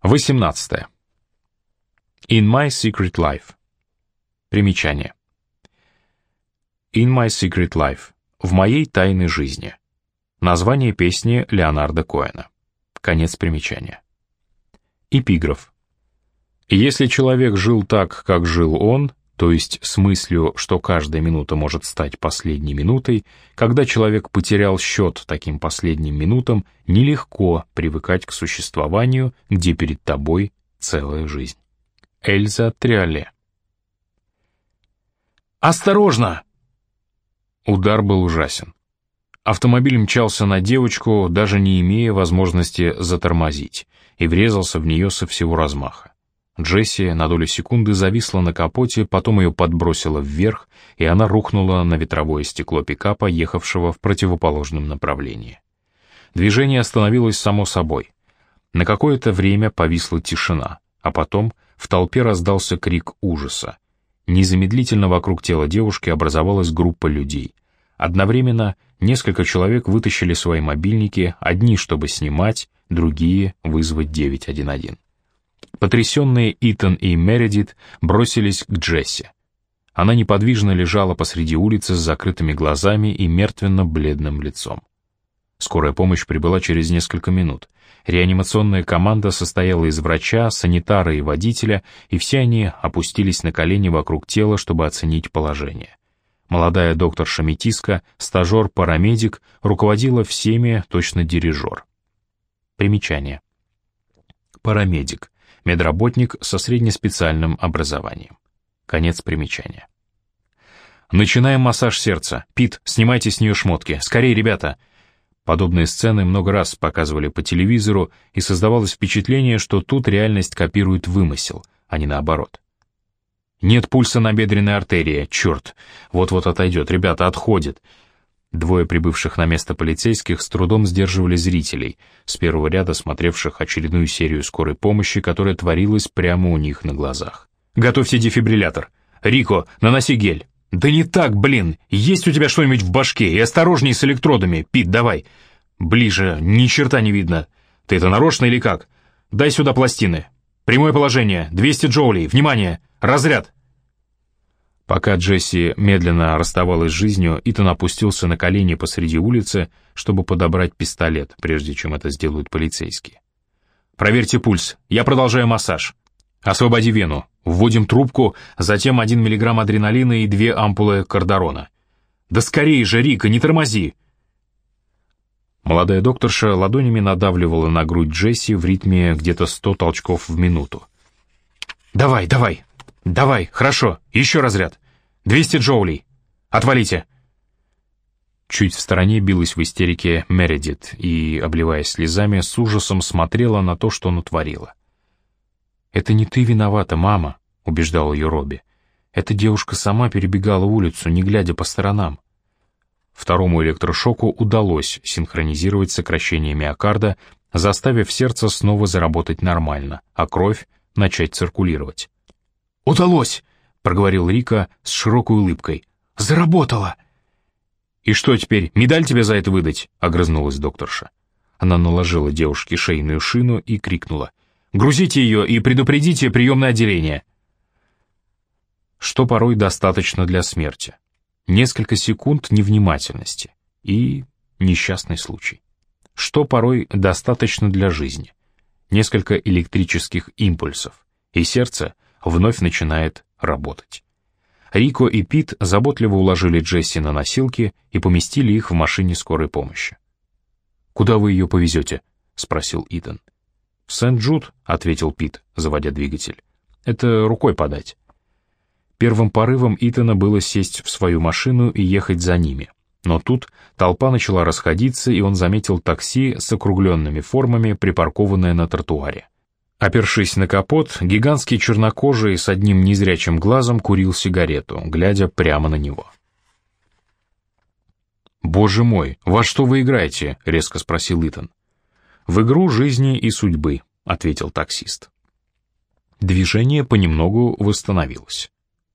18. In My Secret Life. Примечание. In My Secret Life. В моей тайной жизни. Название песни Леонарда Коэна. Конец примечания. Эпиграф. Если человек жил так, как жил он, то есть с мыслью, что каждая минута может стать последней минутой, когда человек потерял счет таким последним минутам, нелегко привыкать к существованию, где перед тобой целая жизнь. Эльза Триоле «Осторожно!» Удар был ужасен. Автомобиль мчался на девочку, даже не имея возможности затормозить, и врезался в нее со всего размаха. Джесси на долю секунды зависла на капоте, потом ее подбросило вверх, и она рухнула на ветровое стекло пикапа, ехавшего в противоположном направлении. Движение остановилось само собой. На какое-то время повисла тишина, а потом в толпе раздался крик ужаса. Незамедлительно вокруг тела девушки образовалась группа людей. Одновременно несколько человек вытащили свои мобильники, одни, чтобы снимать, другие — вызвать 911. Потрясенные Итан и Мередит бросились к Джесси. Она неподвижно лежала посреди улицы с закрытыми глазами и мертвенно-бледным лицом. Скорая помощь прибыла через несколько минут. Реанимационная команда состояла из врача, санитара и водителя, и все они опустились на колени вокруг тела, чтобы оценить положение. Молодая доктор Метиска, стажер-парамедик, руководила всеми точно дирижер. Примечание. Парамедик медработник со среднеспециальным образованием. Конец примечания. Начинаем массаж сердца. Пит, снимайте с нее шмотки. Скорее, ребята. Подобные сцены много раз показывали по телевизору, и создавалось впечатление, что тут реальность копирует вымысел, а не наоборот. Нет пульса на бедренной артерии, черт. Вот-вот отойдет, ребята, отходит. Двое прибывших на место полицейских с трудом сдерживали зрителей, с первого ряда смотревших очередную серию скорой помощи, которая творилась прямо у них на глазах. «Готовьте дефибриллятор! Рико, наноси гель!» «Да не так, блин! Есть у тебя что-нибудь в башке? И осторожней с электродами! Пит, давай!» «Ближе, ни черта не видно! Ты это нарочно или как? Дай сюда пластины! Прямое положение, 200 джоулей, внимание! Разряд!» Пока Джесси медленно расставалась с жизнью, Итан опустился на колени посреди улицы, чтобы подобрать пистолет, прежде чем это сделают полицейские. «Проверьте пульс. Я продолжаю массаж. Освободи вену. Вводим трубку, затем 1 мг адреналина и две ампулы кардарона. Да скорее же, Рика, не тормози!» Молодая докторша ладонями надавливала на грудь Джесси в ритме где-то 100 толчков в минуту. «Давай, давай, «Давай, хорошо, еще разряд. 200 джоулей. Отвалите!» Чуть в стороне билась в истерике Мередит и, обливаясь слезами, с ужасом смотрела на то, что натворила. «Это не ты виновата, мама», — убеждал ее Робби. «Эта девушка сама перебегала улицу, не глядя по сторонам». Второму электрошоку удалось синхронизировать сокращение миокарда, заставив сердце снова заработать нормально, а кровь начать циркулировать. «Удалось!» — проговорил Рика с широкой улыбкой. «Заработало!» «И что теперь, медаль тебе за это выдать?» — огрызнулась докторша. Она наложила девушке шейную шину и крикнула. «Грузите ее и предупредите приемное отделение!» Что порой достаточно для смерти. Несколько секунд невнимательности и несчастный случай. Что порой достаточно для жизни. Несколько электрических импульсов, и сердце — вновь начинает работать. Рико и Пит заботливо уложили Джесси на носилки и поместили их в машине скорой помощи. «Куда вы ее повезете?» — спросил Итан. «В Сент-Джуд», — ответил Пит, заводя двигатель. «Это рукой подать». Первым порывом Итана было сесть в свою машину и ехать за ними. Но тут толпа начала расходиться, и он заметил такси с округленными формами, припаркованное на тротуаре. Опершись на капот, гигантский чернокожий с одним незрячим глазом курил сигарету, глядя прямо на него. «Боже мой, во что вы играете?» — резко спросил Итан. «В игру жизни и судьбы», — ответил таксист. Движение понемногу восстановилось.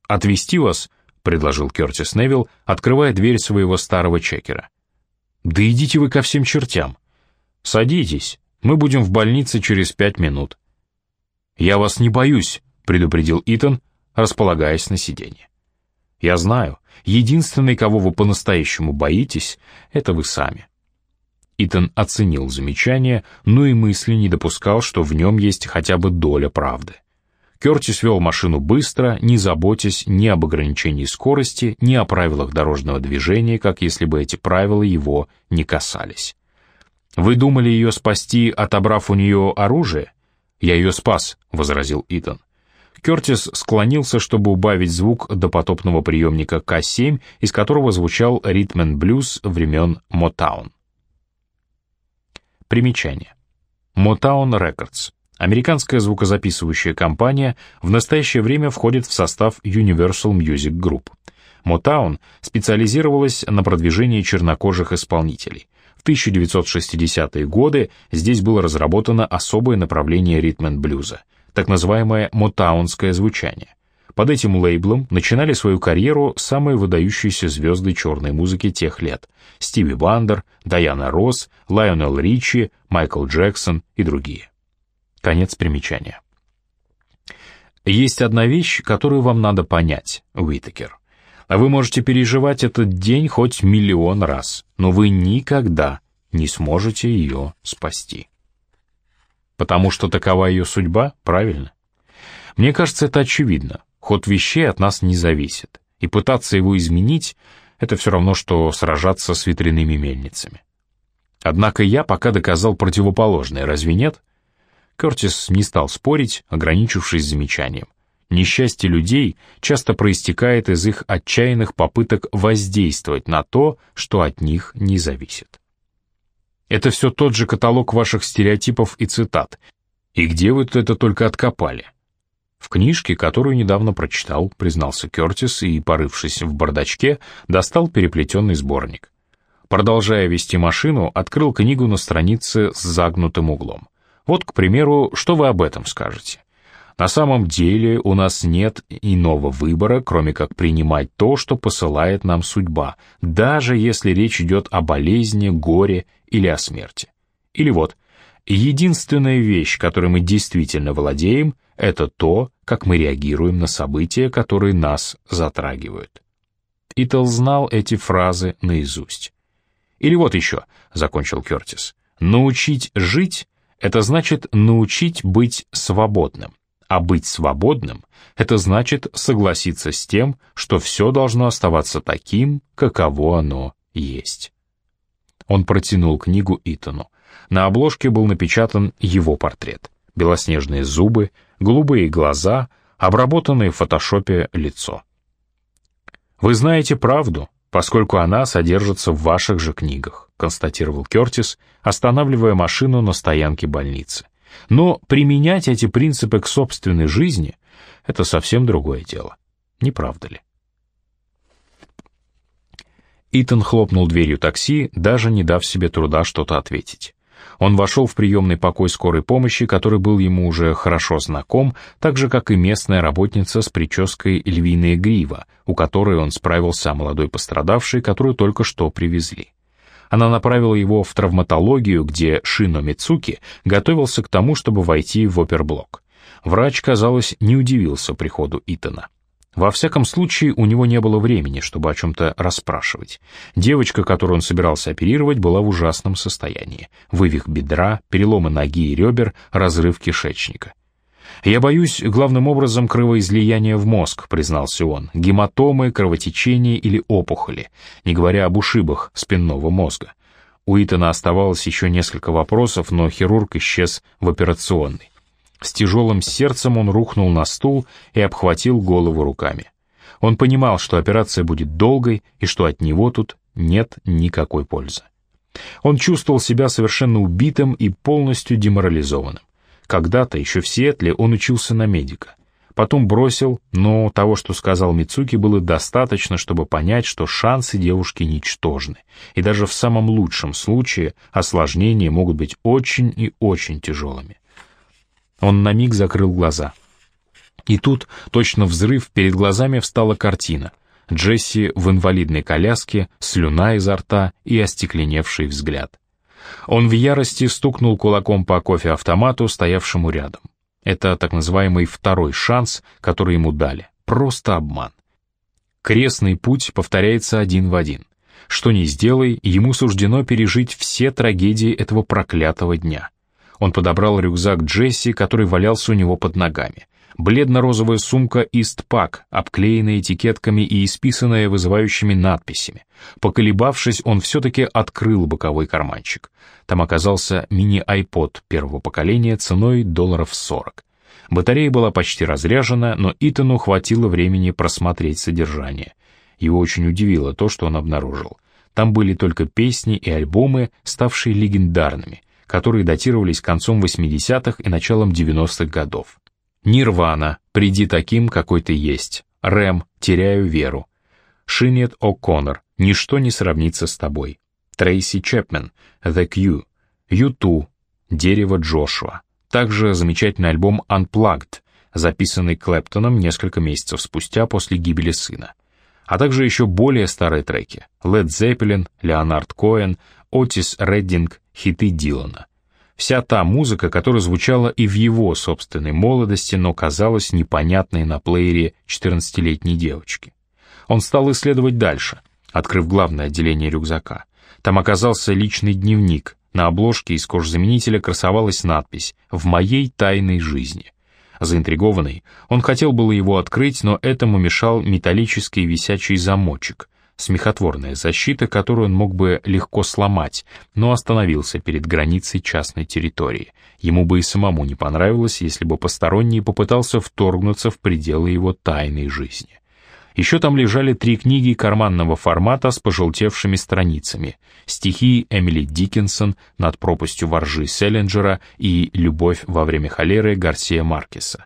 «Отвезти вас?» — предложил Кертис Невилл, открывая дверь своего старого чекера. «Да идите вы ко всем чертям. Садитесь, мы будем в больнице через пять минут». «Я вас не боюсь», — предупредил Итан, располагаясь на сиденье. «Я знаю, единственный, кого вы по-настоящему боитесь, это вы сами». Итан оценил замечание, но и мысли не допускал, что в нем есть хотя бы доля правды. Кертис вел машину быстро, не заботясь ни об ограничении скорости, ни о правилах дорожного движения, как если бы эти правила его не касались. «Вы думали ее спасти, отобрав у нее оружие?» «Я ее спас», — возразил Итан. Кертис склонился, чтобы убавить звук до потопного приемника К-7, из которого звучал ритм блюз времен Мотаун. Примечание. Motown Records. Американская звукозаписывающая компания в настоящее время входит в состав Universal Music Group. Motown специализировалась на продвижении чернокожих исполнителей. В 1960-е годы здесь было разработано особое направление ритм-блюза, так называемое мотаунское звучание. Под этим лейблом начинали свою карьеру самые выдающиеся звезды черной музыки тех лет — Стиви Вандер, Дайана Росс, Лайонел Ричи, Майкл Джексон и другие. Конец примечания. Есть одна вещь, которую вам надо понять, Уитакер. А вы можете переживать этот день хоть миллион раз, но вы никогда не сможете ее спасти. Потому что такова ее судьба, правильно? Мне кажется, это очевидно. Ход вещей от нас не зависит, и пытаться его изменить — это все равно, что сражаться с ветряными мельницами. Однако я пока доказал противоположное, разве нет? Кертис не стал спорить, ограничившись замечанием. Несчастье людей часто проистекает из их отчаянных попыток воздействовать на то, что от них не зависит. Это все тот же каталог ваших стереотипов и цитат. И где вы это только откопали? В книжке, которую недавно прочитал, признался Кертис и, порывшись в бардачке, достал переплетенный сборник. Продолжая вести машину, открыл книгу на странице с загнутым углом. Вот, к примеру, что вы об этом скажете? На самом деле у нас нет иного выбора, кроме как принимать то, что посылает нам судьба, даже если речь идет о болезни, горе или о смерти. Или вот, единственная вещь, которой мы действительно владеем, это то, как мы реагируем на события, которые нас затрагивают. Итал знал эти фразы наизусть. Или вот еще, закончил Кертис, научить жить — это значит научить быть свободным. А быть свободным — это значит согласиться с тем, что все должно оставаться таким, каково оно есть. Он протянул книгу Итану. На обложке был напечатан его портрет. Белоснежные зубы, голубые глаза, обработанное в фотошопе лицо. «Вы знаете правду, поскольку она содержится в ваших же книгах», констатировал Кертис, останавливая машину на стоянке больницы. Но применять эти принципы к собственной жизни — это совсем другое дело. Не правда ли? Итан хлопнул дверью такси, даже не дав себе труда что-то ответить. Он вошел в приемный покой скорой помощи, который был ему уже хорошо знаком, так же, как и местная работница с прической львиная грива, у которой он справился о молодой пострадавшей, которую только что привезли. Она направила его в травматологию, где Шино Мицуки готовился к тому, чтобы войти в оперблок. Врач, казалось, не удивился приходу Итана. Во всяком случае, у него не было времени, чтобы о чем-то расспрашивать. Девочка, которую он собирался оперировать, была в ужасном состоянии. Вывих бедра, переломы ноги и ребер, разрыв кишечника. «Я боюсь, главным образом, кровоизлияния в мозг», — признался он, гематомы, кровотечения или опухоли, не говоря об ушибах спинного мозга. У Итана оставалось еще несколько вопросов, но хирург исчез в операционной. С тяжелым сердцем он рухнул на стул и обхватил голову руками. Он понимал, что операция будет долгой и что от него тут нет никакой пользы. Он чувствовал себя совершенно убитым и полностью деморализованным. Когда-то, еще в Сиэтле, он учился на медика. Потом бросил, но того, что сказал Мицуки, было достаточно, чтобы понять, что шансы девушки ничтожны. И даже в самом лучшем случае осложнения могут быть очень и очень тяжелыми. Он на миг закрыл глаза. И тут, точно взрыв, перед глазами встала картина. Джесси в инвалидной коляске, слюна изо рта и остекленевший взгляд. Он в ярости стукнул кулаком по кофеавтомату, стоявшему рядом. Это так называемый второй шанс, который ему дали. Просто обман. Крестный путь повторяется один в один. Что ни сделай, ему суждено пережить все трагедии этого проклятого дня. Он подобрал рюкзак Джесси, который валялся у него под ногами. Бледно-розовая сумка «Истпак», обклеенная этикетками и исписанная вызывающими надписями. Поколебавшись, он все-таки открыл боковой карманчик. Там оказался мини-айпод первого поколения ценой долларов 40. Батарея была почти разряжена, но Итану хватило времени просмотреть содержание. Его очень удивило то, что он обнаружил. Там были только песни и альбомы, ставшие легендарными, которые датировались концом 80-х и началом 90-х годов. Нирвана, приди таким, какой ты есть. Рэм, теряю веру. Шинет О'Коннор, ничто не сравнится с тобой. Трейси Чепмен, The Q. Юту, Дерево Джошуа. Также замечательный альбом Unplugged, записанный Клэптоном несколько месяцев спустя после гибели сына. А также еще более старые треки Led Zeppelin, Леонард Коэн, Отис Реддинг, хиты Дилана. Вся та музыка, которая звучала и в его собственной молодости, но казалась непонятной на плеере 14-летней девочки. Он стал исследовать дальше, открыв главное отделение рюкзака. Там оказался личный дневник, на обложке из кожзаменителя красовалась надпись «В моей тайной жизни». Заинтригованный, он хотел было его открыть, но этому мешал металлический висячий замочек, смехотворная защита, которую он мог бы легко сломать, но остановился перед границей частной территории. Ему бы и самому не понравилось, если бы посторонний попытался вторгнуться в пределы его тайной жизни. Еще там лежали три книги карманного формата с пожелтевшими страницами, стихи Эмили Диккенсон «Над пропастью воржи» Селлинджера и «Любовь во время холеры» Гарсия Маркеса.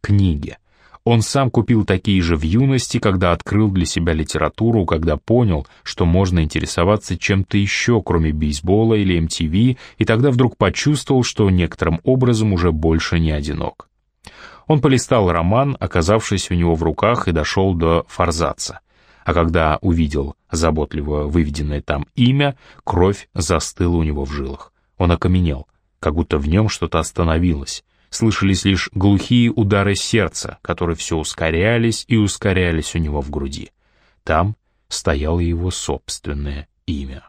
Книги. Он сам купил такие же в юности, когда открыл для себя литературу, когда понял, что можно интересоваться чем-то еще, кроме бейсбола или MTV, и тогда вдруг почувствовал, что некоторым образом уже больше не одинок. Он полистал роман, оказавшись у него в руках, и дошел до форзаца. А когда увидел заботливо выведенное там имя, кровь застыла у него в жилах. Он окаменел, как будто в нем что-то остановилось. Слышались лишь глухие удары сердца, которые все ускорялись и ускорялись у него в груди. Там стояло его собственное имя.